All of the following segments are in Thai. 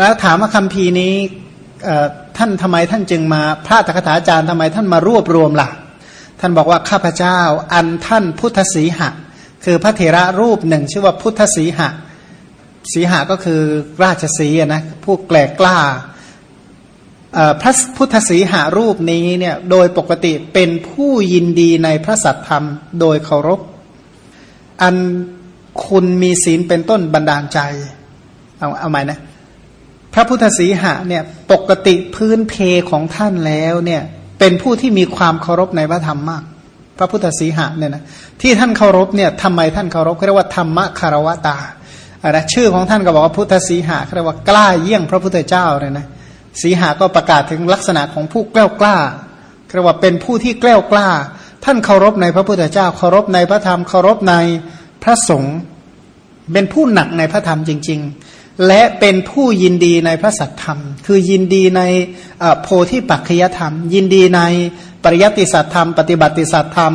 แล้วถามว่าคำพีนี้ท่านทำไมท่านจึงมาพระตถาจารย์ทำไมท่านมารวบรวมล่ะ ท่านบอกว่าข้าพเจ้าอันท่านพุทธสีหะ คือพระเถระรูปหนึ่ง ชื่อว่าพุทธสีหะสีหะก็คือราชสีนะผู้แกลกล้าพระพุทธสีหารูปนี้เนี่ยโดยปกติเป็นผู้ยินดีในพระสัตธรรมโดยเคารพ อันคุณมีศีลเป็นต้นบันดาลใจ เอาเอาใหม่นะ ระพุทธสีหะเนี่ยปกติพื้นเพของท่านแล้วเนี่ยเป็นผู้ที่มีความเคารพในพระธรรมมาก พระพุทธสีหะเนี่ยนะที่ท่านเคารพเนี่ยทำไมท่านเคารพเรียกว่าธรรมคารวตาอะไรชื่อของท่านก็บอกว่าพุทธสีหะเรียกว่ากล้าเยี่ยงพระพุทธเจ้าเลยนะสีหาก็ประกาศถึงลักษณะของผู้กล้ากล้าเรียกว่าเป็นผู้ที่กล้ากล้า ท่านเคารพในพระพุทธเจ้า เคารพในพระธรรมเคารพในพระสงฆ์เป็นผู้หนักในพระธรรมจริง ๆ และเป็นผู้ยินดีในพระสัทธรรม คือยินดีในโพธิปัจขยธรรม ยินดีในปริยัติสัตธรรม ปฏิบัติสัตธรรม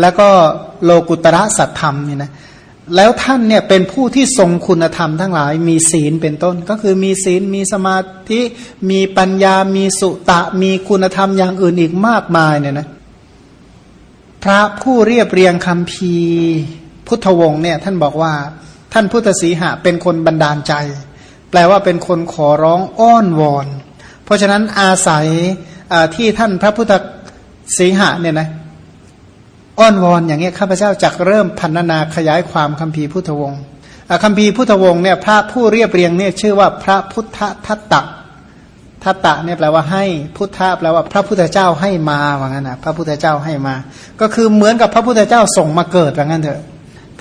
แล้วก็โลกุตระสัตธรรมเนี่ยนะแล้วท่านเนี่ยเป็นผู้ที่ทรงคุณธรรมทั้งหลาย มีศีลเป็นต้น ก็คือมีศีลมีสมาธิมีปัญญามีสุตะ มีคุณธรรมอย่างอื่นอีกมากมายเนี่ยนะพระผู้เรียบเรียงคำพีพุทธวงศ์เนี่ยท่านบอกว่า ท่านพุทธสีหะเป็นคนบันดาลใจ แปลว่าเป็นคนขอร้องอ้อนวอน เพราะฉะนั้นอาศัยที่ท่านพระพุทธสีหะเนี่ยนะอ้อนวอนอย่างเงี้ยข้าพเจ้าจักเริ่มพันนาขยายความคัมภีร์พุทธวงศ์คัมภีร์พุทธวงศ์เนี่ยพระผู้เรียบเรียงเนี่ยชื่อว่าพระพุทธทัตตะทัตตะเนี่ยแปลว่าให้พุทธะแปลว่าพระพุทธเจ้าให้มาว่างั้นนะพระพุทธเจ้าให้มา ก็คือเหมือนกับพระพุทธเจ้าส่งมาเกิดว่างั้นเถอะ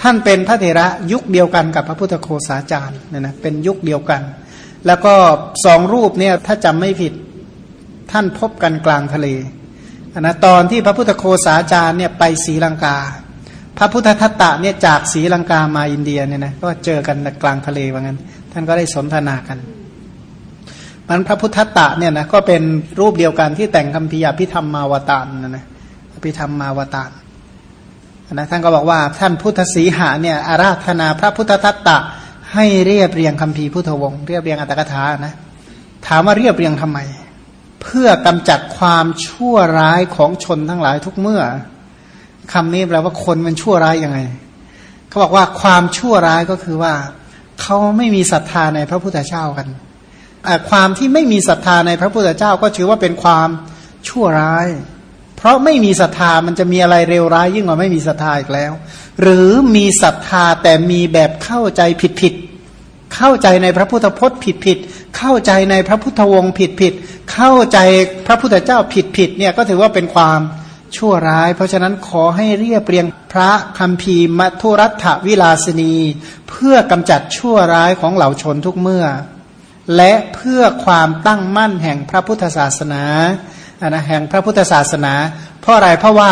ท่านเป็นพระเถระยุคเดียวกันกับพระพุทธโคสาจารย์เนี่ยนะเป็นยุคเดียวกัน แล้วก็สองรูปเนี่ยถ้าจำไม่ผิดท่านพบกันกลางทะเลนะตอนที่พระพุทธโคสาจารย์เนี่ยไปศรีลังกา พระพุทธทัตตะเนี่ยจากศรีลังกามาอินเดียเนี่ยนะก็เจอกันกลางทะเลว่างั้น ท่านก็ได้สนทนากันมันพระพุทธทัตตะเนี่ยนะก็เป็นรูปเดียวกันที่แต่งคำพิยาพิธรรมมาวตารนะนะพิธรรมมาวตาร นะท่านก็บอกว่าท่านพุทธสีหาเนี่ยอาราธนาพระพุทธทัตตะ ให้เรียบเรียงคำพีพุทธวงศ์เรียบเรียงอัตถกถานะถามว่าเรียบเรียงทำไม เพื่อกำจัดความชั่วร้ายของชนทั้งหลายทุกเมื่อคำนี้แปลว่าคนมันชั่วร้ายยังไงเขาบอกว่าความชั่วร้ายก็คือว่าเขาไม่มีศรัทธาในพระพุทธเจ้ากันความที่ไม่มีศรัทธาในพระพุทธเจ้าก็ถือว่าเป็นความชั่วร้าย ราะไม่มีศรัทธามันจะมีอะไรเร็วร้ายยิ่งกว่าไม่มีศรัทธาอีกแล้ว หรือมีศรัทธาแต่มีแบบเข้าใจผิดผิดเข้าใจในพระพุทธพจน์ผิดผิดเข้าใจในพระพุทธวงศ์ผิดผิดเข้าใจพระพุทธเจ้าผิดผิดเนี่ยก็ถือว่าเป็นความชั่วร้าย เพราะฉะนั้นขอให้เรียบเรียงพระคัมภีร์มัทุรัฐวิลาสนี เพื่อกำจัดชั่วร้ายของเหล่าชนทุกเมื่อ และเพื่อความตั้งมั่นแห่งพระพุทธศาสนา นะแห่งพระพุทธศาสนา เพราะอะไรเพราะว่า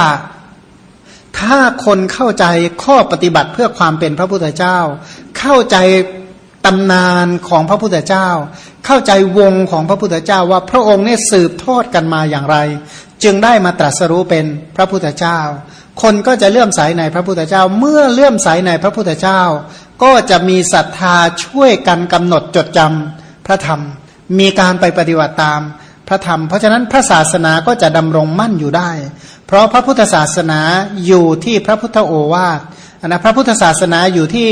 ถ้าคนเข้าใจข้อปฏิบัติเพื่อความเป็นพระพุทธเจ้า เข้าใจตำนานของพระพุทธเจ้า เข้าใจวงของพระพุทธเจ้าว่าพระองค์เนี่ยสืบทอดกันมาอย่างไร จึงได้มาตรัสรู้เป็นพระพุทธเจ้า คนก็จะเลื่อมใสในพระพุทธเจ้า เมื่อเลื่อมใสในพระพุทธเจ้า ก็จะมีศรัทธาช่วยกันกำหนดจดจำพระธรรม มีการไปปฏิบัติตาม ระธรรม เพราะฉะนั้นพระศาสนาก็จะดำรงมั่นอยู่ได้ เพราะพระพุทธศาสนาอยู่ที่พระพุทธโอวาทนะพระพุทธศาสนาอยู่ที่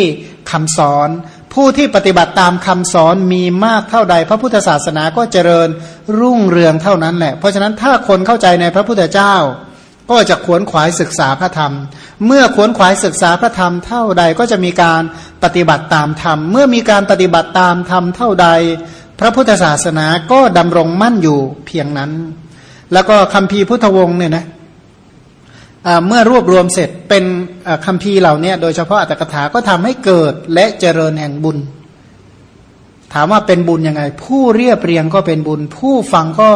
คำสอน ผู้ที่ปฏิบัติตามคำสอนมีมากเท่าใด พระพุทธศาสนาก็เจริญรุ่งเรืองเท่านั้นแหละ เพราะฉะนั้นถ้าคนเข้าใจในพระพุทธเจ้า ก็จะขวนขวายศึกษาพระธรรม เมื่อขวนขวายศึกษาพระธรรมเท่าใดก็จะมีการปฏิบัติตามธรรม เมื่อมีการปฏิบัติตามธรรมเท่าใด พระพุทธศาสนาก็ดำรงมั่นอยู่เพียงนั้น แล้วก็คำพีพุทธวงศ์เนี่ยนะเมื่อรวบรวมเสร็จเป็นคำพีเหล่านี้โดยเฉพาะอัตถกถาก็ทำให้เกิดและเจริญแห่งบุญ ถามว่าเป็นบุญยังไง ผู้เรียบเรียงก็เป็นบุญ ผู้ฟังก็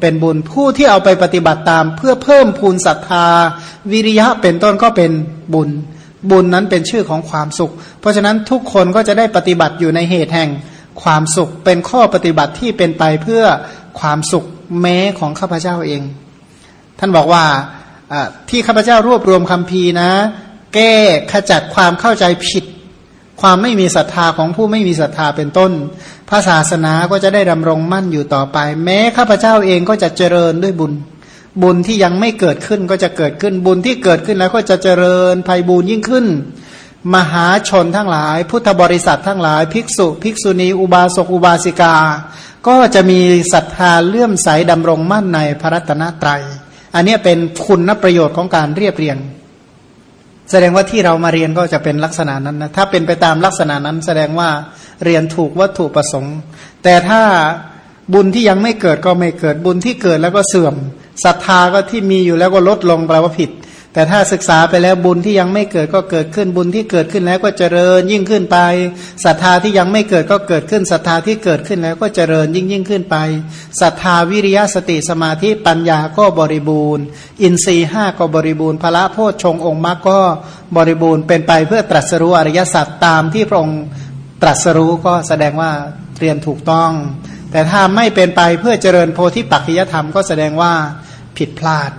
เป็นบุญผู้ที่เอาไปปฏิบัติตาม เพื่อเพิ่มพูนศรัทธา วิริยะเป็นต้นก็เป็นบุญ บุญนั้นเป็นชื่อของความสุข เพราะฉะนั้นทุกคนก็จะได้ปฏิบัติอยู่ในเหตุแห่ง ความสุขเป็นข้อปฏิบัติที่เป็นไปเพื่อความสุขแม้ของข้าพเจ้าเอง ท่านบอกว่าที่ข้าพเจ้ารวบรวมคำพีนะ แก้ขจัดความเข้าใจผิด ความไม่มีศรัทธาของผู้ไม่มีศรัทธาเป็นต้น พระศาสนาก็จะได้ดำรงมั่นอยู่ต่อไป แม้ข้าพเจ้าเองก็จะเจริญด้วยบุญ บุญที่ยังไม่เกิดขึ้นก็จะเกิดขึ้นบุญที่เกิดขึ้นแล้วก็จะเจริญภัยบุญยิ่งขึ้น มหาชนทั้งหลาย พุทธบริษัททั้งหลาย ภิกษุ ภิกษุณี อุบาสกอุบาสิกา ก็จะมีศรัทธาเลื่อมใสดำรงมั่นในพระรัตนตรัย อันนี้เป็นคุณประโยชน์ของการเรียบเรียง แสดงว่าที่เรามาเรียนก็จะเป็นลักษณะนั้นนะถ้าเป็นไปตามลักษณะนั้นแสดงว่าเรียนถูกวัตถุประสงค์ แต่ถ้าบุญที่ยังไม่เกิดก็ไม่เกิดบุญที่เกิดแล้วก็เสื่อมศรัทธาก็ที่มีอยู่แล้วก็ลดลงแปลว่าผิด แต่ถ้าศึกษาไปแล้วบุญที่ยังไม่เกิดก็เกิดขึ้นบุญที่เกิดขึ้นแล้วก็เจริญยิ่งขึ้นไปศรัทธาที่ยังไม่เกิดก็เกิดขึ้นศรัทธาที่เกิดขึ้นแล้วก็เจริญยิ่งยิ่งขึ้นไปศรัทธาวิริยะสติสมาธิปัญญาก็บริบูรณ์ อินทรีห้าก็บริบูรณ์พระโพชฌงองค์มรรคก็บริบูรณ์เป็นไปเพื่อตรัสรู้อริยสัจตามที่พระองค์ตรัสรู้ก็แสดงว่าเรียนถูกต้อง แต่ถ้าไม่เป็นไปเพื่อเจริญโพธิปัจจยธรรมก็แสดงว่าผิดพลาด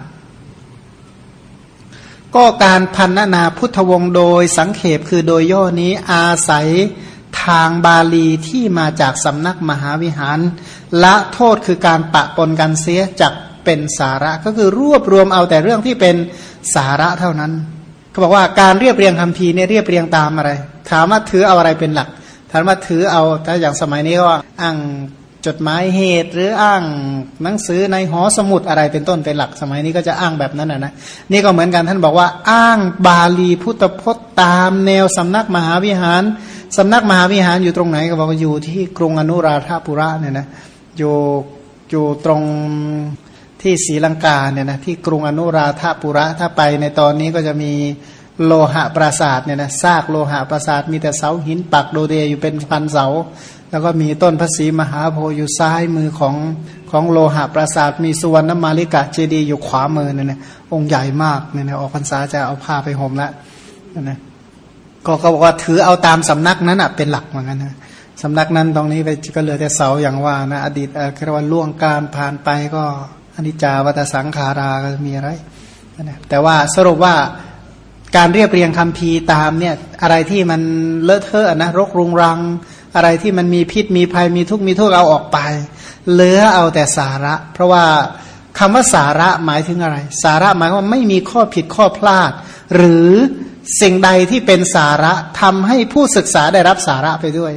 ก็การพันนาพุทธวงศ์โดยสังเขปคือโดยย่อนี้อาศัยทางบาลีที่มาจากสำนักมหาวิหาร ละโทษคือการปะปนกันเสียจากเป็นสาระก็คือรวบรวมเอาแต่เรื่องที่เป็นสาระเท่านั้นเขาบอกว่าการเรียบเรียงคำพีเนี่ยเรียบเรียงตามอะไร ถามว่าถือเอาอะไรเป็นหลัก ถามว่าถือเอาถ้าอย่างสมัยนี้ก็อ้าง จดหมายเหตุหรืออ้างหนังสือในหอสมุดอะไรเป็นต้นเป็นหลักสมัยนี้ก็จะอ้างแบบนั้นนะนะนี่ก็เหมือนกันท่านบอกว่า อ้างบาลีพุทธพจน์ตามแนวสำนักมหาวิหาร สำนักมหาวิหารอยู่ตรงไหนก็บอกว่าอยู่ที่กรุงอนุราธาปุระเนี่ยนะอยู่อยู่ตรงที่ศรีลังกาเนี่ยนะที่กรุงอนุราธาปุระถ้าไปในตอนนี้ก็จะมีโลหะปราสาทเนี่ยนะซากโลหะปราสาทมีแต่เสาหินปักโดเดอยู่เป็นพันเสา แล้วก็มีต้นพระศรีมหาโพธิ์อยู่ซ้ายมือของของโลหะปราสาท มีสุวรรณมาลิกะเจดีย์อยู่ขวามือเนี่ยนะองค์ใหญ่มากเนี่ยนะออกพรรษาจะเอาผ้าไปห่มล้วนะก็เขาบอกว่าถือเอาตามสำนักนั้นอะเป็นหลักเหมือนกันนะสำนักนั้นตรงนี้ไปก็เหลือแต่เสาอย่างว่านะอดีตเรียกว่าล่วงการผ่านไปก็อนิจจาวัตสังขาราก็มีอะไรนะแต่ว่าสรุปว่าการเรียบเรียงคำพีตามเนี่ยอะไรที่มันเลอะเทอะนะรกรุงรัง อะไรที่มันมีพิษมีภัยมีทุกข์มีโทษเอาออกไป เหลือเอาแต่สาระ เพราะว่าคำว่าสาระหมายถึงอะไร สาระหมายว่าไม่มีข้อผิดข้อพลาด หรือสิ่งใดที่เป็นสาระทำให้ผู้ศึกษาได้รับสาระไปด้วย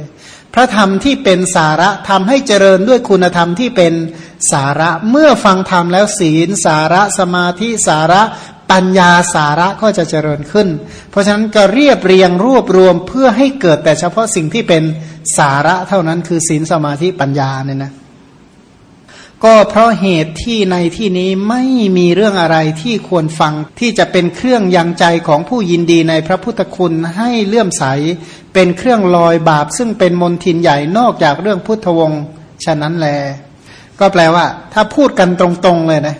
พระธรรมที่เป็นสาระทำให้เจริญด้วยคุณธรรมที่เป็นสาระเมื่อฟังธรรมแล้วศีล สาระสมาธิสาระปัญญาสาระก็จะเจริญขึ้น เพราะฉะนั้นก็เรียบเรียงรวบรวมเพื่อให้เกิดแต่เฉพาะสิ่งที่เป็น สาระเท่านั้นคือศีลสมาธิปัญญาเนี่ยนะก็เพราะเหตุที่ในที่นี้ไม่มีเรื่องอะไรที่ควรฟังที่จะเป็นเครื่องยังใจของผู้ยินดีในพระพุทธคุณให้เลื่อมใส เป็นเครื่องลอยบาป ซึ่งเป็นมนทินใหญ่นอกจากเรื่องพุทธวงศ์ฉะนั้นแล ก็แปลว่า ถ้าพูดกันตรงๆเลยนะ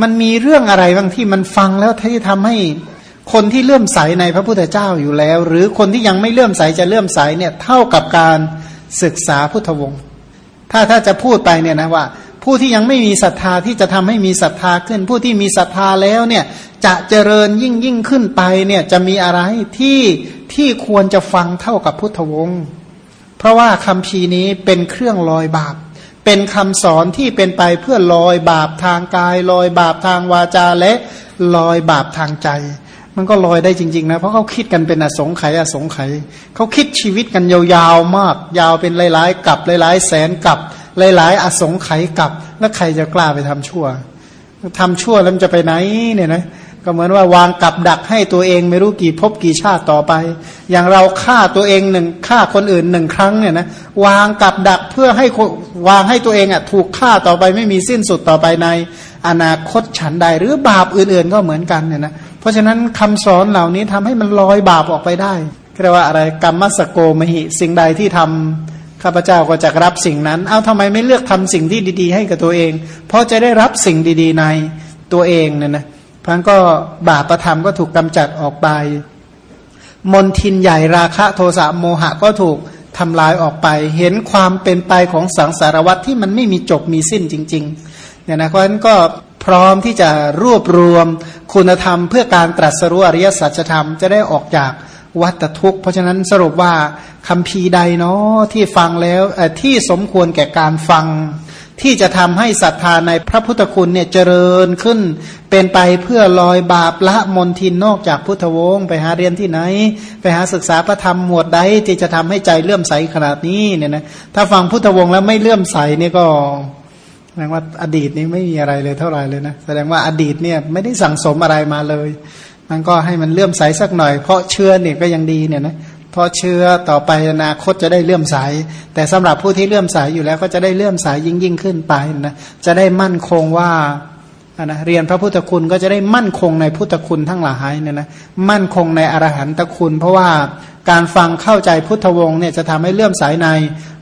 มันมีเรื่องอะไรบางที่มันฟังแล้วที่ทำให้ คนที่เลื่อมใสในพระพุทธเจ้าอยู่แล้ว หรือคนที่ยังไม่เลื่อมใสจะเลื่อมใสเนี่ยเท่ากับการศึกษาพุทธวงศ์ถ้าถ้าจะพูดไปเนี่ยนะว่า ผู้ที่ยังไม่มีศรัทธาที่จะทำให้มีศรัทธาขึ้น ผู้ที่มีศรัทธาแล้วเนี่ยจะเจริญยิ่งยิ่งขึ้นไปเนี่ยจะมีอะไรที่ที่ควรจะฟังเท่ากับพุทธวงศ์เพราะว่าคำพีนี้เป็นเครื่องลอยบาป เป็นคำสอนที่เป็นไปเพื่อลอยบาปทางกาย ลอยบาปทางวาจาและลอยบาปทางใจ มันก็ลอยได้จริงๆนะ เพราะเขาคิดกันเป็นอสงไขยอสงไขยเขาคิดชีวิตกันยาวๆมาก ยาวเป็นหลายๆกับหลายๆแสนกับหลายๆ อสงไขยกับ แล้วใครจะกล้าไปทำชั่วทำชั่วแล้วมันจะไปไหนเนี่ยนะก็เหมือนว่าวางกับดักให้ตัวเองไม่รู้กี่ภพกี่ชาติต่อไป อย่างเราฆ่าตัวเองหนึ่งฆ่าคนอื่นหนึ่งครั้งเนี่ยนะวางกับดักเพื่อให้วางให้ตัวเองอะถูกฆ่าต่อไปไม่มีสิ้นสุดต่อไปในอนาคตฉันใดหรือบาปอื่นๆก็เหมือนกันเนี่ยนะ ราะฉะนั้นคำสอนเหล่านี้ทำให้มันลอยบาปออกไปได้เรียกว่าอะไรกรรมสโกมหิ สิ่งใดที่ทำข้าพเจ้าก็จะรับสิ่งนั้น เอาทำไมไม่เลือกทำสิ่งที่ดี ๆ ให้กับตัวเอง เพราะจะได้รับสิ่งดี ๆ ในตัวเองเนี่ยนะพันก็บาปประธรรมก็ถูกกำจัดออกไป มนทินใหญ่ราคะโทสะโมหะก็ถูกทำลายออกไป เห็นความเป็นไปของสังสารวัตที่มันไม่มีจบมีสิ้นจริง ๆ เนี่ยนะเพราะฉะนั้นก็พร้อมที่จะรวบรวม คุณธรรมเพื่อการตรัสรู้อริยสัจธรรมจะได้ออกจากวัตทุกข์ เพราะฉะนั้นสรุปว่าคำพีใดเนาะที่ฟังแล้วที่สมควรแก่การฟัง ที่จะทำให้ศรัทธาในพระพุทธคุณเนี่ยเจริญขึ้น เป็นไปเพื่อลอยบาปละมนทินนอกจากพุทธวงศ์ไปหาเรียนที่ไหน ไปหาศึกษาพระธรรมหมวดใดที่จะทำให้ใจเลื่อมใสขนาดนี้เนี่ยนะถ้าฟังพุทธวงศ์แล้วไม่เลื่อมใสเนี่ยก็ ดงว่าอดีตนี้ไม่มีอะไรเลยเท่าไรเลยนะ แสดงว่าอดีตเนี่ยไม่ได้สั่งสมอะไรมาเลยมันก็ให้มันเลื่อมใสสักหน่อย เพราะเชื่อเนี่ยก็ยังดีเนี่ยนะเพราะเชื่อต่อไปอนาคตจะได้เลื่อมใส แต่สำหรับผู้ที่เลื่อมใสอยู่แล้วก็จะได้เลื่อมใสยิ่งยิ่งขึ้นไปนะจะได้มั่นคงว่า นะเรียนพระพุทธคุณก็จะได้มั่นคงในพุทธคุณทั้งหลายเนี่ยนะมั่นคงในอรหันตคุณ เพราะว่าการฟังเข้าใจพุทธวงศ์เนี่ยจะทำให้เลื่อมใสใน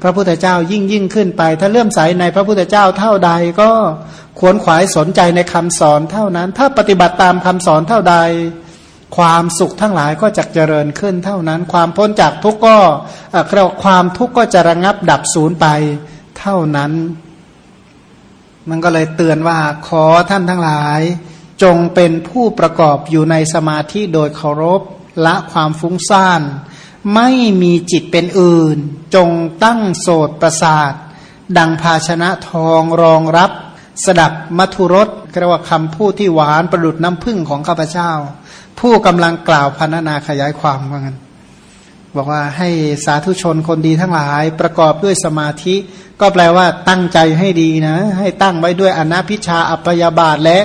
พระพุทธเจ้ายิ่งยิ่งขึ้นไป ถ้าเลื่อมใสในพระพุทธเจ้าเท่าใดก็ขวนขวายสนใจในคำสอนเท่านั้น ถ้าปฏิบัติตามคำสอนเท่าใด ความสุขทั้งหลายก็จะเจริญขึ้นเท่านั้น ความพ้นจากทุกข์ก็เรียกความทุกข์ก็จะระงับดับศูนย์ไปเท่านั้น มันก็เลยเตือนว่าขอท่านทั้งหลาย จงเป็นผู้ประกอบอยู่ในสมาธิโดยเคารพละความฟุ้งซ่าน ไม่มีจิตเป็นอื่น จงตั้งโสดประสาท ดังภาชนะทองรองรับ สดับมัทุรสเรียกว่าคำพูดที่หวานประดุดน้ำพึ่งของข้าพเจ้า ผู้กำลังกล่าวพันนาขยายความว่างั้นบอกว่าให้สาธุชนคนดีทั้งหลายประกอบด้วยสมาธิ ก็แปลว่าตั้งใจให้ดีนะ ให้ตั้งไว้ด้วยอนาพิชาอัปยาบาทและ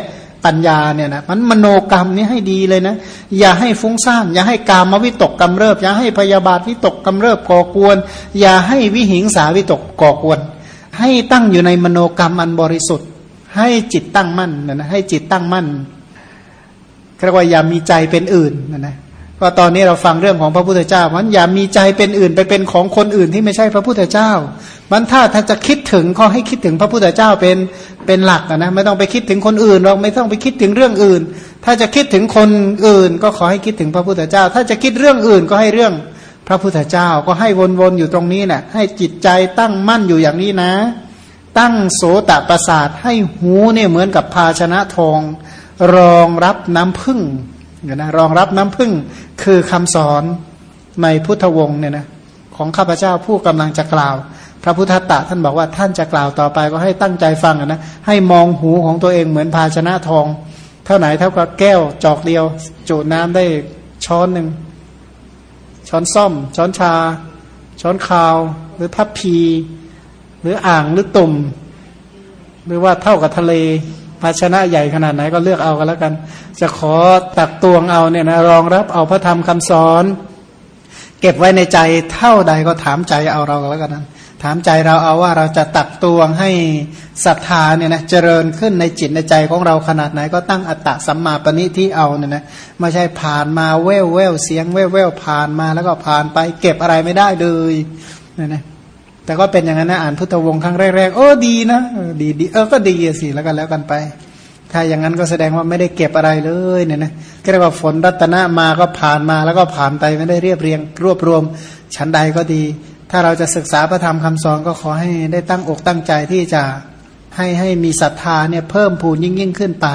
ปัญญาเนี่ยนะมันมโนกรรมนี้ให้ดีเลยนะ อย่าให้ฟุ้งซ่านอย่าให้กามวิตกกำเริบ อย่าให้พยาบาทวิตกกำเริบก่อกวน อย่าให้วิหิงสาวิตกก่อกวน ให้ตั้งอยู่ในมโนกรรมอันบริสุทธิ์ ให้จิตตั้งมั่นนะให้จิตตั้งมั่นเรียกว่าอย่ามีใจเป็นอื่นนะนะก็ตอนนี้เราฟังเรื่องของพระพุทธเจ้ามันอย่ามีใจเป็นอื่นไปเป็นของคนอื่นที่ไม่ใช่พระพุทธเจ้า มันถ้าถ้าจะคิดถึงก็ให้คิดถึงพระพุทธเจ้าเป็นเป็นหลักนะไม่ต้องไปคิดถึงคนอื่นเราไม่ต้องไปคิดถึงเรื่องอื่น ถ้าจะคิดถึงคนอื่น ก็ขอให้คิดถึงพระพุทธเจ้า ถ้าจะคิดเรื่องอื่นก็ให้เรื่องพระพุทธเจ้าก็ให้วนๆอยู่ตรงนี้นะ่ะให้จิตใจตั้งมั่นอยู่อย่างนี้นะ ตั้งโสตประสาทให้หูเนี่ยเหมือนกับภาชนะทอง รองรับน้ำพึ่งเนี่ยนะรองรับน้ำพึ่งคือคำสอนในพุทธวงศ์เนี่ยนะของข้าพเจ้าผู้กำลังจะกล่าว พระพุทธตะท่านบอกว่าท่านจะกล่าวต่อไปก็ให้ตั้งใจฟังนะให้มองหูของตัวเองเหมือนภาชนะทอง เท่าไหนเท่ากับแก้วจอกเดียว จุน้ำได้ช้อนหนึ่งช้อนซ่อม ช้อนชา ช้อนคาว หรือทัพพี หรืออ่างหรือตุ่ม หรือว่าเท่ากับทะเลภาชนะใหญ่ขนาดไหนก็เลือกเอากันแล้วกัน จะขอตักตวงเอาเนี่ยนะรองรับเอาพระธรรมคำสอน เก็บไว้ในใจเท่าใดก็ถามใจเอาเราแล้วกันนะ ถามใจเราเอาว่าเราจะตักตวงให้ศรัทธาเนี่ยนะเจริญขึ้นในจิตในใจของเราขนาดไหน ก็ตั้งอัตตะสัมมาปณิที่เอาเนี่ยนะไม่ใช่ผ่านมาแววแววเสียงแววแววผ่านมาแล้วก็ผ่านไปเก็บอะไรไม่ได้เลยเนี่ยนะแต่ก็เป็นอย่างนั้นนะอ่านพุทธวงศ์ครั้งแรกๆโอ้ดีนะดีดีเออก็ดีสิแล้วกันแล้วกันไป ถ้าอย่างนั้นก็แสดงว่าไม่ได้เก็บอะไรเลยเนี่ยนะก็เรียกว่าฝนรัตนะมาก็ผ่านมาแล้วก็ผ่านไปไม่ได้เรียบเรียงรวบรวมชั้นใดก็ดี ถ้าเราจะศึกษาพระธรรมคำสอนก็ขอให้ได้ตั้งอกตั้งใจที่จะให้ให้มีศรัทธาเนี่ยเพิ่มพูนยิ่งยิ่งขึ้นไป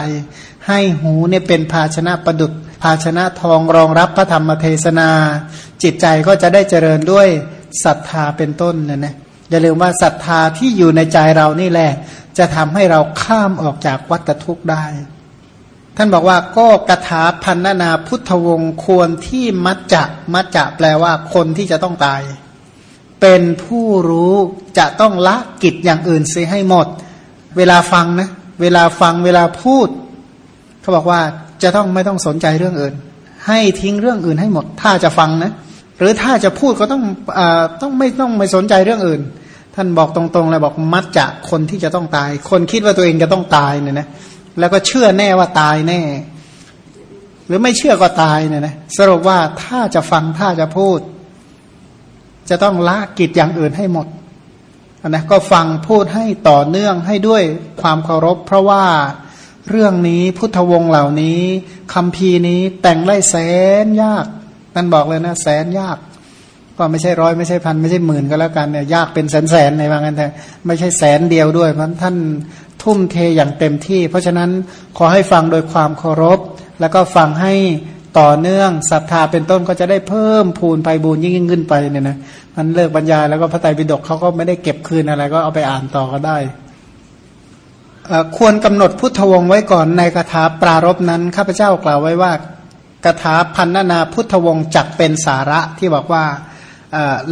ให้หูเนี่ยเป็นภาชนะประดุษภาชนะทองรองรับพระธรรมเทศนา จิตใจก็จะได้เจริญด้วยศรัทธาเป็นต้นเนี่ยนะอย่าลืมว่าศรัทธาที่อยู่ในใจเรานี่แหละ จะทำให้เราข้ามออกจากวัฏทุกข์ได้ ท่านบอกว่าก็กถาพันนาพุทธวงศ์ควรที่มัจจะมัจจะแปลว่าคนที่จะต้องตาย เป็นผู้รู้จะต้องละกิจอย่างอื่นเสียให้หมด เวลาฟังนะเวลาฟังเวลาพูด เขาบอกว่าจะต้องไม่ต้องสนใจเรื่องอื่น ให้ทิ้งเรื่องอื่นให้หมด ถ้าจะฟังนะ หรือถ้าจะพูดก็ต้องอต้องไม่ต้องไม่สนใจเรื่องอื่น ท่านบอกตรงๆเลยบอกมัดจะคนที่จะต้องตาย คนคิดว่าตัวเองจะต้องตายเนี่ยนะแล้วก็เชื่อแน่ว่าตายแน่ หรือไม่เชื่อก็ตายเนี่ยนะสรุปว่าถ้าจะฟังถ้าจะพูด จะต้องละกิจอย่างอื่นให้หมดนะก็ฟังพูดให้ต่อเนื่องให้ด้วยความเคารพ เพราะว่าเรื่องนี้พุทธวงศ์เหล่านี้คำพีนี้แต่งไล่แสนยากท่นบอกเลยนะแสนยาก ก็ไม่ใช่ร้อยไม่ใช่พันไม่ใช่หมื่นก็แล้วกันเนี่ยยากเป็นแสนแสนในบางกันแต่ไม่ใช่แสนเดียวด้วยเพราะท่านทุ่มเทอย่างเต็มที่ เพราะฉะนั้นขอให้ฟังโดยความเคารพ แล้วก็ฟังให้ ต่อเนื่องศรัทธาเป็นต้นก็จะได้เพิ่มพูนไปบูญยิ่งยิ่งขึ้นไปเนี่ยนะมันเลิกบรรยายแล้วก็พระไตรปิฎกเขาก็ไม่ได้เก็บคืนอะไร ก็เอาไปอ่านต่อก็ได้ควรกำหนดพุทธวงศ์ไว้ก่อนในคาถาปรารบนั้นข้าพเจ้ากล่าวไว้ว่าคาถาพันนานาพุทธวงศ์จักเป็นสาระที่บอกว่า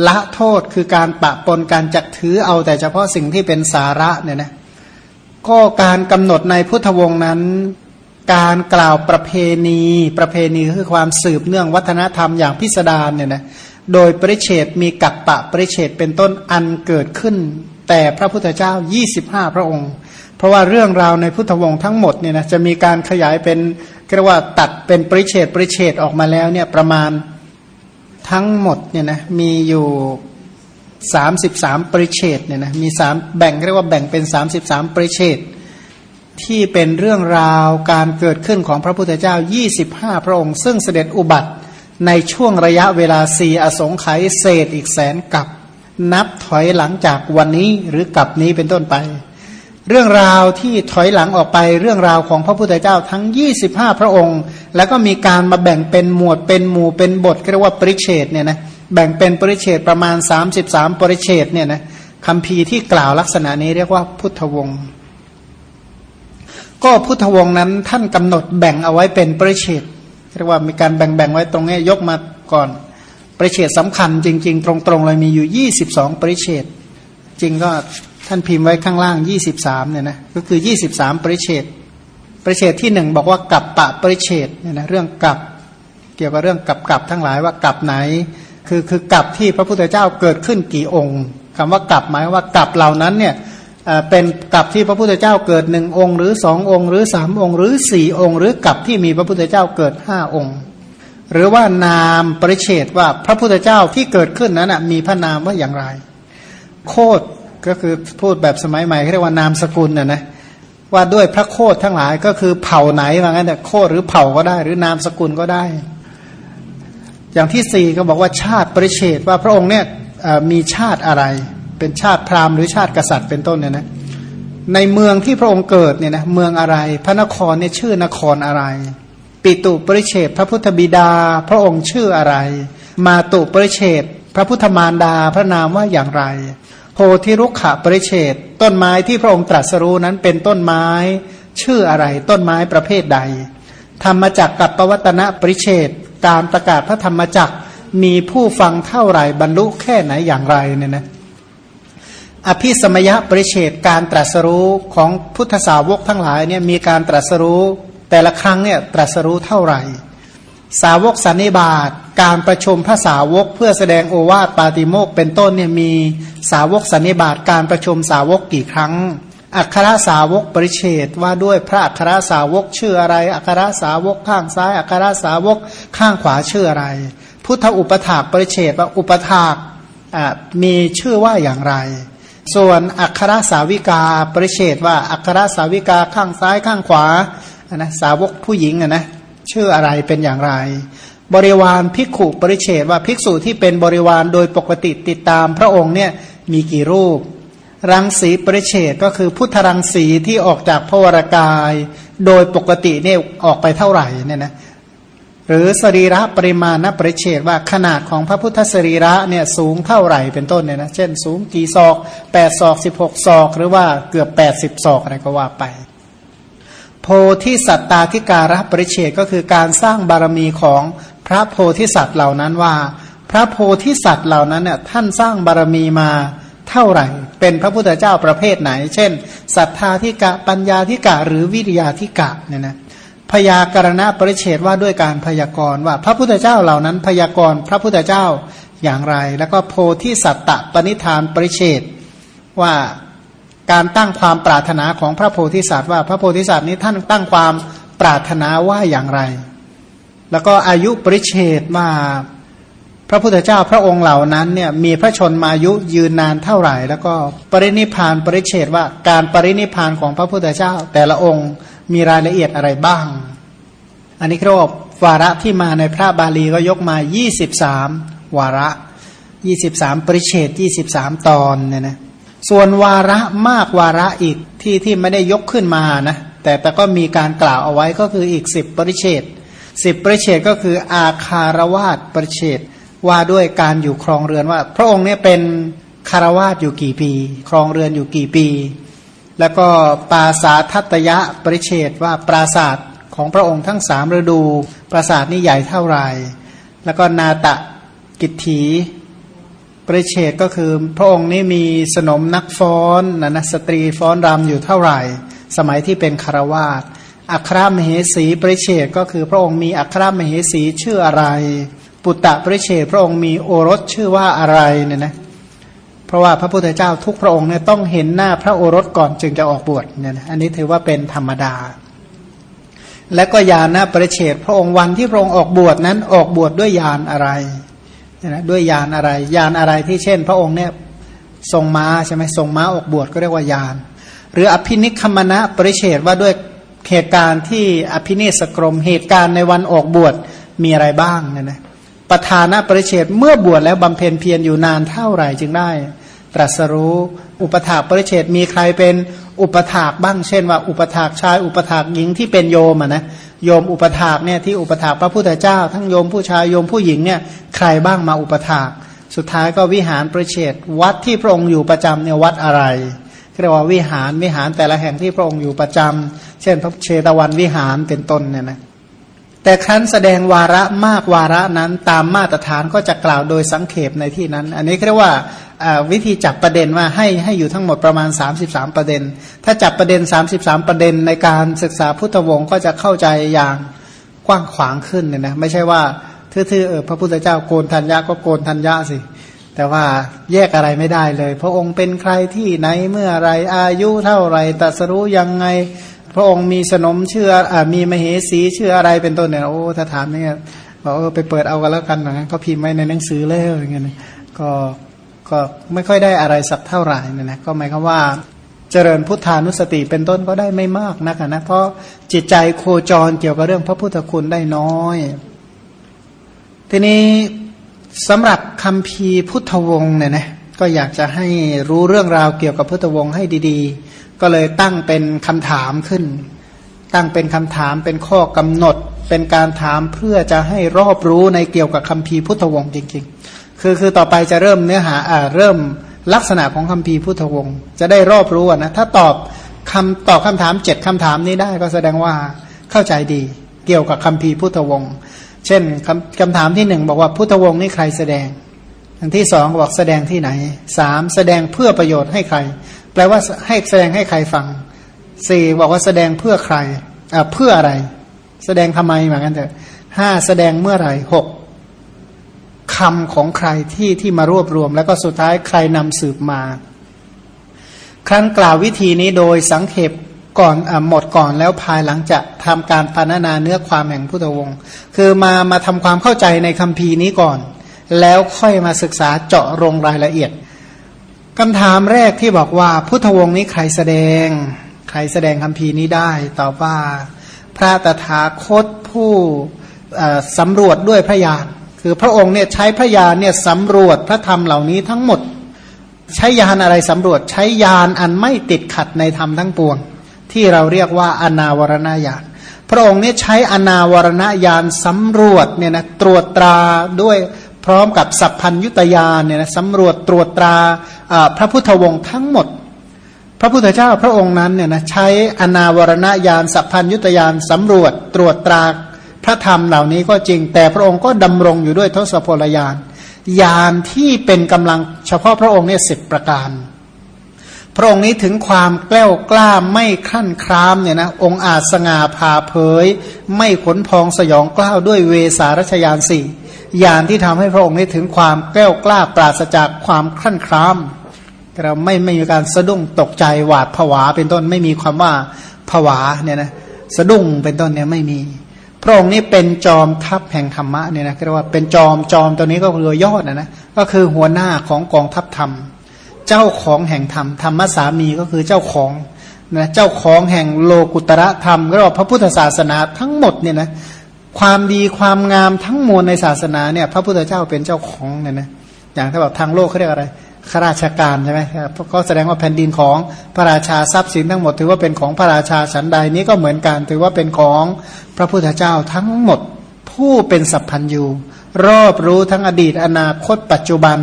ละโทษคือการปะปนการจักถือเอาแต่เฉพาะสิ่งที่เป็นสาระเนี่ยนะก็การกำหนดในพุทธวงศ์นั้น การกล่าวประเพณี ประเพณีคือความสืบเนื่องวัฒนธรรมอย่างพิสดารเนี่ยนะโดยปริเฉดมีกัปปะปริเฉดเป็นต้นอันเกิดขึ้น แต่พระพุทธเจ้า 25 พระองค์ เพราะว่าเรื่องราวในพุทธวงศ์ทั้งหมดเนี่ยนะจะมีการขยายเป็นเรียกว่าตัดเป็นปริเฉดปริเฉดออกมาแล้วเนี่ยประมาณทั้งหมดเนี่ยนะมีอยู่สามสิบสามปริเชตเนี่ยนะมีสามแบ่งเรียกว่าแบ่งเป็นสามสิบสามปริเชต ที่เป็นเรื่องราวการเกิดขึ้นของพระพุทธเจ้า 25 พระองค์ ซึ่งเสด็จอุบัติในช่วงระยะเวลาสี่อสงไขยเศษอีกแสนกับ นับถอยหลังจากวันนี้หรือกับนี้เป็นต้นไป เรื่องราวที่ถอยหลังออกไปเรื่องราวของพระพุทธเจ้าทั้ง 25 พระองค์ แล้วก็มีการมาแบ่งเป็นหมวดเป็นหมู่เป็นบทเรียกว่าปริเชตเนี่ยนะแบ่งเป็นปริเชตประมาณ 33 ปริเชตเนี่ยนะคำพีที่กล่าวลักษณะนี้เรียกว่าพุทธวงศ์ ก็พุทธวงศ์นั้นท่านกำหนดแบ่งเอาไว้เป็นปริเชตเรียกว่ามีการแบ่งแบ่งไว้ตรงนี้ยกมาก่อนปริเชตสำคัญจริง ๆ ตรงๆเลยมีอยู่ 22 ปริเชตจริงก็ท่านพิมพ์ไว้ข้างล่างยี่สิบสามเนี่ยนะก็คือยี่สิบสามปริเชตปริเชตที่หนึ่งบอกว่ากับปะปริเชตเนี่ยนะเรื่องกับเกี่ยวกับเรื่องกับกับทั้งหลายว่ากับไหน คือคือกับที่พระพุทธเจ้าเกิดขึ้นกี่องค์คำว่ากับหมายว่ากับเหล่านั้นเนี่ย เป็นกับที่พระพุทธเจ้าเกิดหนึ่งองค์ หรือสององค์ หรือสามองค์ หรือสี่องค์ หรือกับที่มีพระพุทธเจ้าเกิดห้าองค์ หรือว่านามปริเชตว่าพระพุทธเจ้าที่เกิดขึ้นนั้นมีพระนามว่าอย่างไร โคดก็คือพูดแบบสมัยใหม่เรียกว่านามสกุลน่ะนะว่าด้วยพระโคดทั้งหลายก็คือเผ่าไหนว่างั้นแต่โคดหรือเผ่าก็ได้ หรือนามสกุลก็ได้ อย่างที่สี่ก็บอกว่าชาติปริเชตว่าพระองค์เนี่ยมีชาติอะไร เป็นชาติพราหมณ์หรือชาติกษัตริย์เป็นต้นเนี่ยนะในเมืองที่พระองค์เกิดเนี่ยนะเมืองอะไร พระนครเนี่ยชื่อนครอะไร ปิตุปริเชตพระพุทธบิดา พระองค์ชื่ออะไร มาตุปริเชตพระพุทธมารดาพระนามว่าอย่างไร โพธิรุกขะปริเชตต้นไม้ที่พระองค์ตรัสรู้นั้นเป็นต้นไม้ ชื่ออะไรต้นไม้ประเภทใด ธรรมจักกับปวัตนะปริเชตการประกาศพระธรรมจักมีผู้ฟังเท่าไหร่บรรลุแค่ไหนอย่างไรเนี่ยนะ อภิสมยะปริเชตการตรัสรู้ของพุทธสาวกทั้งหลายเนี่ยมีการตรัสรู้แต่ละครั้งเนี่ยตรัสรู้เท่าไหร่ สาวกสันนิบาตการประชุมพระสาวกเพื่อแสดงโอวาทปาติโมกเป็นต้นเนี่ยมีสาวกสันนิบาตการประชุมสาวกกี่ครั้ง อัครสาวกปริเชตว่าด้วยพระอัครสาวกชื่ออะไร อัครสาวกข้างซ้าย อัครสาวกข้างขวาชื่ออะไร พุทธอุปถากปริเชตว่าอุปถากมีชื่อว่าอย่างไร ส่วนอัครสาวิกาปริเชตว่าอัครสาวิกาข้างซ้ายข้างขวานะสาวกผู้หญิงนะชื่ออะไรเป็นอย่างไร บริวารภิกขุปริเฉดว่าภิกษุที่เป็นบริวารโดยปกติติดตามพระองค์เนี่ยมีกี่รูป รังสีปริเฉดก็คือพุทธรังสีที่ออกจากพระวรากาย โดยปกติเนี่ยออกไปเท่าไหร่เนี่ยนะ หรือสรีระปริมาณนปริเฉดว่าขนาดของพระพุทธสรีระเนี่ยสูงเท่าไหร่เป็นต้นเนี่ยนะเช่นสูงกี่ศอก8ศอก16ศอก หรือว่าเกือบ80ศอกอะไรก็ว่าไป โพธิสัตตาธิการะปริเชตก็คือการสร้างบารมีของพระโพธิสัตว์เหล่านั้นว่า พระโพธิสัตว์เหล่านั้นเนี่ยท่านสร้างบารมีมาเท่าไหร่ เป็นพระพุทธเจ้าประเภทไหน เช่นศรัทธาธิกะปัญญาธิกะหรือวิริยาธิกะเนี่ยนะ พยากรณะปริเชตว่าด้วยการพยากรณ์ว่า พระพุทธเจ้าเหล่านั้นพยากรณ์พระพุทธเจ้าอย่างไร แล้วก็โพธิสัตตะปณิธานปริเชตว่าการตั้งความปรารถนาของพระโพธิสัตว์ว่าพระโพธิสัตว์นี้ท่านตั้งความปรารถนาว่าอย่างไร แล้วก็อายุปริเชตว่าพระพุทธเจ้าพระองค์เหล่านั้นเนี่ยมีพระชนมายุยืนนานเท่าไหร่ แล้วก็ปรินิพานปริเชตว่าการปรินิพานของพระพุทธเจ้าแต่ละองค์ มีรายละเอียดอะไรบ้าง อันนี้ครบวาระที่มาในพระบาลีก็ยกมา 23 วาระ 23 ปริเชต23 ตอนเนี่ยนะส่วนวาระมากวาระอีกที่ที่ไม่ได้ยกขึ้นมานะแต่แต่ก็มีการกล่าวเอาไว้ก็คืออีกสิบปริเชตสิบประเชตก็คืออาคารวาสประเชตว่าด้วยการอยู่ครองเรือนว่า พระองค์เนี่ยเป็นคารวาสอยู่กี่ปี ครองเรือนอยู่กี่ปี แล้วก็ปราสาทัตยะปริเชตว่าปราสาทของพระองค์ทั้งสามฤดู ปราสาทนี้ใหญ่เท่าไหร่ แล้วก็นาตะกิถีปริเชตก็คือพระองค์นี้มีสนมนักฟ้อนนะนะสตรีฟ้อนรำอยู่เท่าไหร่ สมัยที่เป็นคารวาสอัครมเหสีปริเชตก็คือพระองค์มีอัครมเหสีชื่ออะไร ปุตตะปริเชตพระองค์มีโอรสชื่อว่าอะไรเนี่ยนะ ราะว่าพระพุทธเจ้าทุกพระองค์เนี่ยต้องเห็นหน้าพระโอรสก่อนจึงจะออกบวชเนี่ยนะอันนี้ถือว่าเป็นธรรมดา และก็ยาณปริเชตพระองค์วันที่พระองค์ออกบวชนั้นออกบวชดด้วยยานอะไรนะด้วยยานอะไรยานอะไรที่เช่น พระองค์เนี่ยทรงม้าใช่ไหมทรงม้าออกบวชก็เรียกว่ายานหรืออภินิคมณะปริเชตว่าด้วยเหตุการณ์ที่อภินิสกรมเหตุการณ์ในวันออกบวชมีอะไรบ้างเนี่ยนะประธานะปริเชตเมื่อบวชแล้วบำเพ็ญเพียรอยู่นานเท่าไหร่จึงได้ ตรัสรู้ อุปถากปริเชตมีใครเป็นอุปถากบ้างเช่นว่าอุปถากชายอุปถากหญิงที่เป็นโยมอะนะโยมอุปถากเนี่ยที่อุปถากพระพุทธเจ้า ทั้งโยมผู้ชายโยมผู้หญิงเนี่ยใครบ้างมาอุปถาก สุดท้ายก็วิหารประเชตวัดที่พระองค์อยู่ประจำเนี่ยวัดอะไรเรียกว่าวิหารวิหารแต่ละแห่งที่พระองค์อยู่ประจำเช่น พระเชตวันวิหารเป็นต้นเนี่ยนะแต่ครั้นแสดงวาระมากวาระนั้นตามมาตรฐานก็จะกล่าวโดยสังเขปในที่นั้น อันนี้เรียกว่า วิธีจับประเด็นว่าให้ให้อยู่ทั้งหมดประมาณ 33 ประเด็น ถ้าจับประเด็น 33 ประเด็นในการศึกษาพุทธวงศ์ก็จะเข้าใจอย่างกว้างขวางขึ้นเนี่ยนะไม่ใช่ว่าทื่อๆเออพระพุทธเจ้าโกนทัญญาก็โกนทัญญาสิ แต่ว่าแยกอะไรไม่ได้เลย พระองค์เป็นใครที่ไหนเมื่อไรอายุเท่าไรตัสรู้ยังไง พระองค์มีสนมเชื่ออมีมเหสีเชื่ออะไรเป็นต้นเนี่ยโอ้ถ้าถามเนี่ยบอกเออไปเปิดเอากันแล้วกันนั้นเขาพิมพ์ไว้ในหนังสือแล้วอย่างเงี้ยก็ ก็ไม่ค่อยได้อะไรสักเท่าไหร่นะนะก็หมายความว่าเจริญพุทธานุสติเป็นต้นก็ได้ไม่มากนักนะเพราะจิตใจโคจรเกี่ยวกับเรื่องพระพุทธคุณได้น้อย ทีนี้สำหรับคำพีพุทธวงศ์เนี่ยนะก็อยากจะให้รู้เรื่องราวเกี่ยวกับพุทธวงศ์ให้ดีๆ ก็เลยตั้งเป็นคำถามขึ้น ตั้งเป็นคำถามเป็นข้อกำหนด เป็นการถามเพื่อจะให้รอบรู้ในเกี่ยวกับคำพีพุทธวงศ์จริงๆ คือคือต่อไปจะเริ่มเนื้อหาอ่าเริ่มลักษณะของคำพีพุทธวงศ์จะได้รอบรู้นะถ้าตอบคำตอบคำถามเจ็ดคำถามนี้ได้ก็แสดงว่าเข้าใจดี เกี่ยวกับคำพีพุทธวงศ์เช่นคำคำถามที่หนึ่งบอกว่าพุทธวงศ์นี่ใครแสดงอันที่สองบอกแสดงที่ไหนสามแสดงเพื่อประโยชน์ให้ใคร แปลว่าให้แสดงให้ใครฟังสี่บอกว่าแสดงเพื่อใครอ่าเพื่ออะไร แสดงทำไมเหมือนกันเถอะห้าแสดงเมื่อไหร่หก คำของใครที่ที่มารวบรวม แล้วก็สุดท้ายใครนำสืบมา ครั้นกล่าววิธีนี้โดยสังเขปก่อนอหมดก่อนแล้วภายหลังจะทำการพรรณนาเนื้อความแห่งพุทธวงศ์คือมามาทำความเข้าใจในคัมภีร์นี้ก่อน แล้วค่อยมาศึกษาเจาะลงรายละเอียดคำถามแรกที่บอกว่าพุทธวงศ์นี้ใครแสดง ใครแสดงคัมภีร์นี้ได้ตอบว่าพระตถาคตผู้สำรวจด้วยพระญาณ คือพระองค์เนี่ยใช้พระญาณเนี่ยสำรวจพระธรรมเหล่านี้ทั้งหมด ใช้ยานอะไรสำรวจใช้ยานอันไม่ติดขัดในธรรมทั้งปวง ที่เราเรียกว่าอนาวรณญาณพระองค์เนี้ใช้อนาวรณญาณสำรวจเนี่ยนะตรวจตราด้วยพร้อมกับสัพพัญยุตยานเนี่ยนะสำรวจตรวจตราพระพุทธวงศ์ทั้งหมด พระพุทธเจ้าพระองค์นั้นเนี่ยนะใช้อนาวรณญาณสัพพัญยุตยานสำรวจตรวจตรา พระธรรมเหล่านี้ก็จริง แต่พระองค์ก็ดำรงอยู่ด้วยทศพลยานยานที่เป็นกำลังเฉพาะพระองค์เนี่ยสิบประการ พระองค์นี้ถึงความแกล้วกล้าไม่ขั้นครามเนี่ยนะองค์อาจสง่าผ่าเผย ไม่ขนพองสยองกล้าวด้วยเวสารัชยานสี่ยานที่ทำให้พระองค์นี้ถึงความแกล้วกล้าปราศจากความขั้นครามเราไม่ไม่มีการสะดุ้งตกใจหวาดผวาเป็นต้นไม่มีความว่าผวาเนี่ยนะสะดุ้งเป็นต้นเนี่ยไม่มี พระองค์นี้เป็นจอมทัพแห่งธรรมะเนี่ยนะเรียกว่าเป็นจอมจอมตัวนี้ก็คือยอดนะนะก็คือหัวหน้าของกองทัพธรรม เจ้าของแห่งธรรมธรรมสามีก็คือเจ้าของนะเจ้าของแห่งโลกุตระธรรมก็เรียกว่าพระพุทธศาสนาทั้งหมดเนี่ยนะความดีความงามทั้งมวลในศาสนาเนี่ย พระพุทธเจ้าเป็นเจ้าของเนี่ยนะอย่างถ้าแบบทางโลกเขาเรียกอะไร ข้าราชการใช่ไหมก็แสดงว่าแผ่นดินของพระราชาทรัพย์สินทั้งหมด ถือว่าเป็นของพระราชาฉันใดนี้ก็เหมือนกัน ถือว่าเป็นของพระพุทธเจ้าทั้งหมดผู้เป็นสัพพัญญูรอบรู้ทั้งอดีตอนาคตปัจจุบัน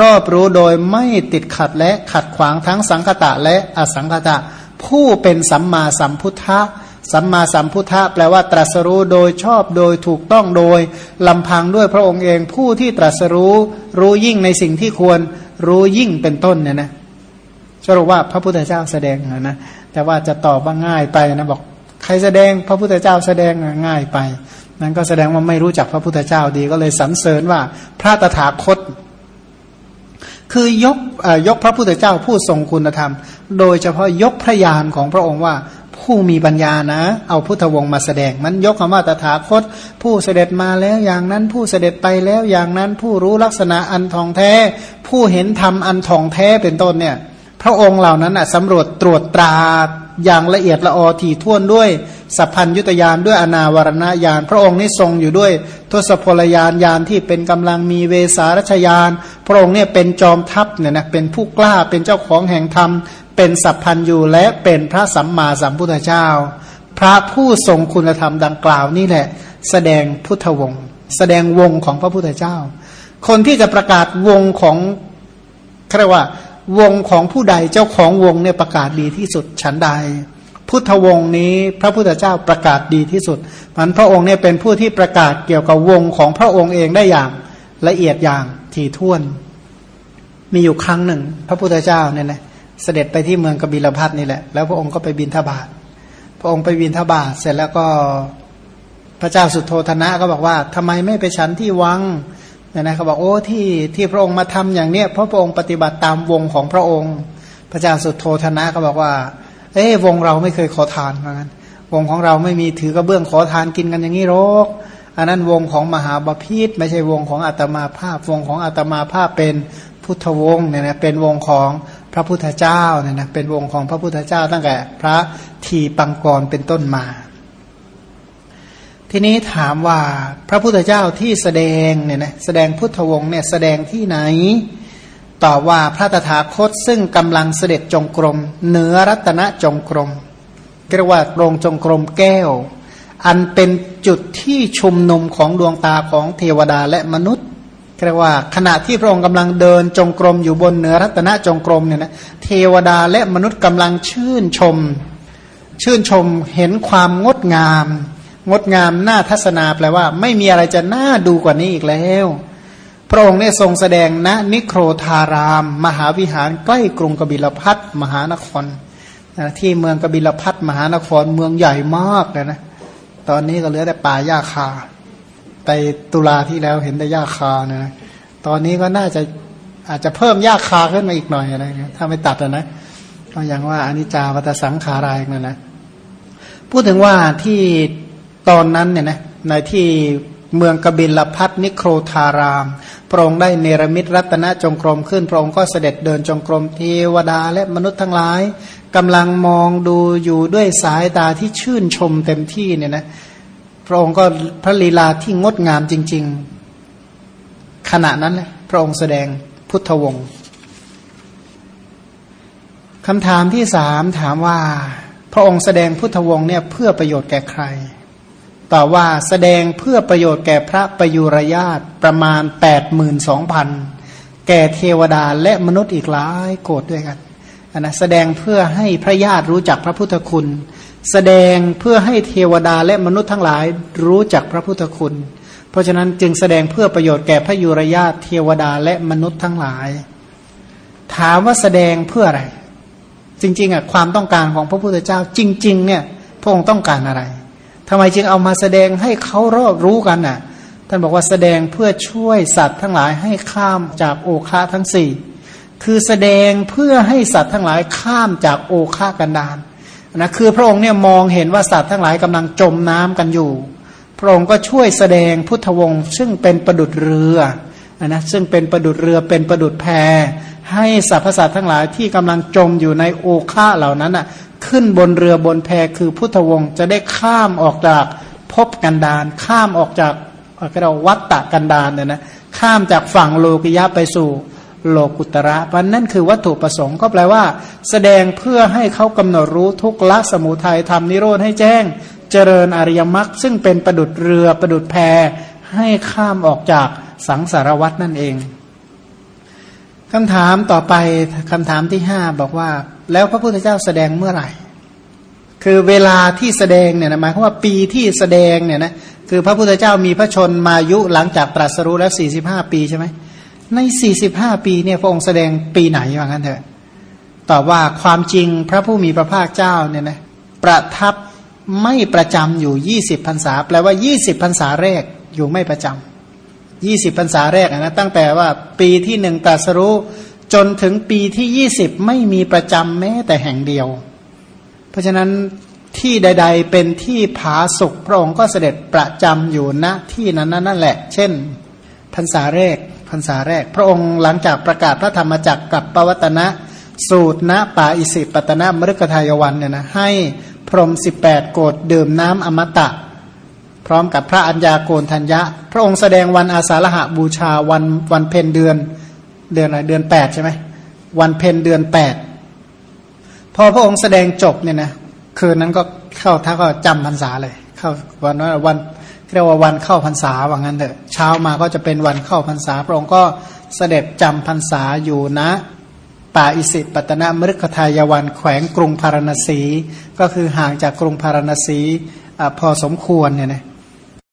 รอบรู้โดยไม่ติดขัดและขัดขวางทั้งสังคตะและอสังคตะ ผู้เป็นสัมมาสัมพุทธะสัมมาสัมพุทธะแปลว่าตรัสรู้โดยชอบโดยถูกต้องโดยลำพังด้วยพระองค์เองผู้ที่ตรัสรู้รู้ยิ่งในสิ่งที่ควร รู้ยิ่งเป็นต้นเนี่ยนะสรุปว่าพระพุทธเจ้าแสดงนะแต่ว่าจะตอบว่าง่ายไปนะบอกใครแสดงพระพุทธเจ้าแสดงง่ายไป นั้นก็แสดงว่าไม่รู้จักพระพุทธเจ้าดีก็เลยสรรเสริญว่าพระตถาคต คือยกยกพระพุทธเจ้าผู้ทรงคุณธรรม โดยเฉพาะยกพระยานของพระองค์ว่า ผู้มีปัญญานะ เอาพุทธวงศ์มาแสดงมันยกคำว่าตถาคต ผู้เสด็จมาแล้วอย่างนั้นผู้เสด็จไปแล้วอย่างนั้นผู้รู้ลักษณะอันทองแท้ ผู้เห็นธรรมอันทองแท้เป็นต้นเนี่ย พระองค์เหล่านั้นอะสำรวจตรวจตรา อย่างละเอียดละออถี่ถ้วนด้วย สัพพัญยุตยานด้วยอนาวรณญาณพระองค์นี้ทรงอยู่ด้วย ทศพลยานยานที่เป็นกำลังมีเวสารัชยาน พระองค์เนี่ยเป็นจอมทัพเนี่ยนะเป็นผู้กล้าเป็นเจ้าของแห่งธรรม เป็นสัพพัญยูและเป็นพระสัมมาสัมพุทธเจ้า พระผู้ทรงคุณธรรมดังกล่าวนี่แหละ แสดงพุทธวงศ์แสดงวงของพระพุทธเจ้า คนที่จะประกาศวงของเรียกว่า วงของผู้ใดเจ้าของวงเนี่ยประกาศดีที่สุดฉันใด พุทธวงศ์นี้พระพุทธเจ้าประกาศดีที่สุดมันพระองค์เนี่ยเป็นผู้ที่ประกาศเกี่ยวกับวงของพระองค์เองได้อย่างละเอียดอย่างถี่ถ้วน มีอยู่ครั้งหนึ่ง พระพุทธเจ้าเนี่ยนะเสด็จไปที่เมืองกบิลพัทนี่แหละ แล้วพระองค์ก็ไปบินทบาทพระองค์ไปบินทบาทเสร็จแล้วก็พระเจ้าสุโธธนะก็บอกว่าทำไมไม่ไปฉันที่วัง เนี่ยนะเขาบอกโอ้ที่ที่พระองค์มาทำอย่างเนี้ยเพราะพระองค์ปฏิบัติตามวงของพระองค์ พระเจ้าสุโธธนะก็บอกว่า เอ้วงเราไม่เคยขอทานเหมือนกันวงของเราไม่มีถือกระเบื้องขอทานกินกันอย่างนี้หรอกอันนั้นวงของมหาบาพิษไม่ใช่วงของอาตมาภาพ วงของอาตมาภาพเป็นพุทธวงศ์เนี่ยนะเป็นวงของพระพุทธเจ้าเนี่ยนะเป็นวงของพระพุทธเจ้าตั้งแต่พระทีปังกรเป็นต้นมา ทีนี้ถามว่าพระพุทธเจ้าที่แสดงเนี่ยนะแสดงพุทธวงศ์เนี่ยแสดงที่ไหน ตอบว่าพระตถาคตซึ่งกำลังเสด็จจงกรมเหนือรัตนจงกรมเรียกว่าโรงจงกรมแก้ว อันเป็นจุดที่ชุมนุมของดวงตาของเทวดาและมนุษย์เรียกว่าขณะที่พระองค์กำลังเดินจงกรมอยู่บนเหนือรัตนจงกรมเนี่ยนะเทวดาและมนุษย์กำลังชื่นชม ชื่นชมเห็นความงดงาม งดงามน้าทัศนาแปลว่า ไม่มีอะไรจะน่าดูกว่านี้อีกแล้ว พระองค์ได้ทรงแสดงณนิโครธาราม มหาวิหารใกล้กรุงกบิลพัทมหานครที่เมืองกบิลพัทมหานครเมืองใหญ่มากเลยนะ ตอนนี้ก็เหลือแต่ป่าหญ้าคา ไปตุลาที่แล้วเห็นแต่หญ้าคานะ ตอนนี้ก็น่าจะอาจจะเพิ่มหญ้าคาขึ้นมาอีกหน่อยอะไรเงี้ยถ้าไม่ตัดนะก็อย่างว่าอนิจจาวัตสังขารายนั่นนะ พูดถึงว่าที่ ตอนนั้นเนี่ยนะในที่เมืองกบิลพัทนิโครธาราม พระองค์ได้เนรมิตรัตนจงกรมขึ้น พระองค์ก็เสด็จเดินจงกรมเทวดาและมนุษย์ทั้งหลายกำลังมองดูอยู่ด้วยสายตาที่ชื่นชมเต็มที่เนี่ยนะพระองค์ก็พระลีลาที่งดงามจริง ๆ ขณะนั้นเลยพระองค์แสดงพุทธวงศ์คำถามที่สามถามว่า พระองค์แสดงพุทธวงศ์เนี่ยเพื่อประโยชน์แก่ใคร ต่อว่าแสดงเพื่อประโยชน์แก่พระประยุรญาตประมาณแปดหมื่นสองพันแก่เทวดาและมนุษย์อีกหลายโกรธด้วยกันนะแสดงเพื่อให้พระญาติรู้จักพระพุทธคุณ แสดงเพื่อให้เทวดาและมนุษย์ทั้งหลายรู้จักพระพุทธคุณ เพราะฉะนั้นจึงแสดงเพื่อประโยชน์แก่พระยุรญาตเทวดาและมนุษย์ทั้งหลาย ถามว่าแสดงเพื่ออะไร จริงๆอะความต้องการของพระพุทธเจ้าจริง ๆ เนี่ยพระองค์ต้องการอะไร ทำไมจึงเอามาแสดงให้เขารอบรู้กันน่ะ ท่านบอกว่าแสดงเพื่อช่วยสัตว์ทั้งหลายให้ข้ามจากโอคาทั้งสี่คือแสดงเพื่อให้สัตว์ทั้งหลายข้ามจากโอคากันดานนะคือพระองค์เนี่ยมองเห็นว่าสัตว์ทั้งหลายกำลังจมน้ำกันอยู่ พระองค์ก็ช่วยแสดงพุทธวงศ์ซึ่งเป็นประดุดเรือนะซึ่งเป็นประดุดเรือเป็นประดุดแพให้สรรพสัตว์ทั้งหลายที่กำลังจมอยู่ในโอคาเหล่านั้นอะ ขึ้นบนเรือบนแพคือพุทธวงศ์จะได้ข้ามออกจากภพกันดานข้ามออกจากเราวัตตะกันดานเนี่ยนะข้ามจากฝั่งโลกิยะไปสู่โลกุตระเพราะนั่นคือวัตถุประสงค์ก็แปลว่า แสดงเพื่อให้เขากำหนดรู้ทุกละสมุทัยทำนิโรธให้แจ้ง เจริญอริยมรรคซึ่งเป็นประดุดเรือประดุดแพให้ข้ามออกจากสังสารวัตนั่นเองคำถามต่อไปคำถามที่ห้าบอกว่า แล้วพระพุทธเจ้าแสดงเมื่อไหร่ คือเวลาที่แสดงเนี่ยนะหมายความว่าปีที่แสดงเนี่ยนะคือพระพุทธเจ้ามีพระชนมายุหลังจากตรัสรู้แล้วสี่สิบห้าปีใช่ไหมในสี่สิบห้าปีเนี่ยพระองค์แสดงปีไหนว่างั้นเถอะตอบว่าความจริงพระผู้มีพระภาคเจ้าเนี่ยนะประทับไม่ประจำอยู่ยี่สิบพรรษา แปลว่ายี่สิบพรรษาแรกอยู่ไม่ประจำยี่สิบพรรษาแรกนะตั้งแต่ว่าปีที่หนึ่งตรัสรู้ จนถึงปีที่ยี่สิบไม่มีประจำแม้แต่แห่งเดียว เพราะฉะนั้นที่ใด ๆ เป็นที่ผาสุกพระองค์ก็เสด็จประจำอยู่ณที่นั้นนั่นแหละ เช่นพรรษาแรกพรรษาแรก พระองค์หลังจากประกาศพระธรรมจักรกับปวัตนะสูตรณป่าอิสิปตนะมฤคทายวันเนี่ยนะให้พรหมสิบแปดโกดดื่มน้ำอมตะ พร้อมกับพระอัญญาโกนทัญญะ พระองค์แสดงวันอาสาฬหะบูชาวันวันเพ็ญเดือน เดือนอะไรเดือนแปดใช่ไหมวันเพ็ญเดือนแปดพอพระองค์แสดงจบเนี่ยนะคืนนั้นก็เข้าท่าก็จำพรรษาเลย เข้าวันนั้นวันเรียกว่าวันเข้าพรรษาว่างั้นเถอะเช้ามาก็จะเป็นวันเข้าพรรษา พระองค์ก็เสด็จจำพรรษาอยู่นะป่าอิสิปตนมฤคทายวันแขวงกรุงพาราณสี ก็คือห่างจากกรุงพาราณสีอพอสมควรเนี่ยนะ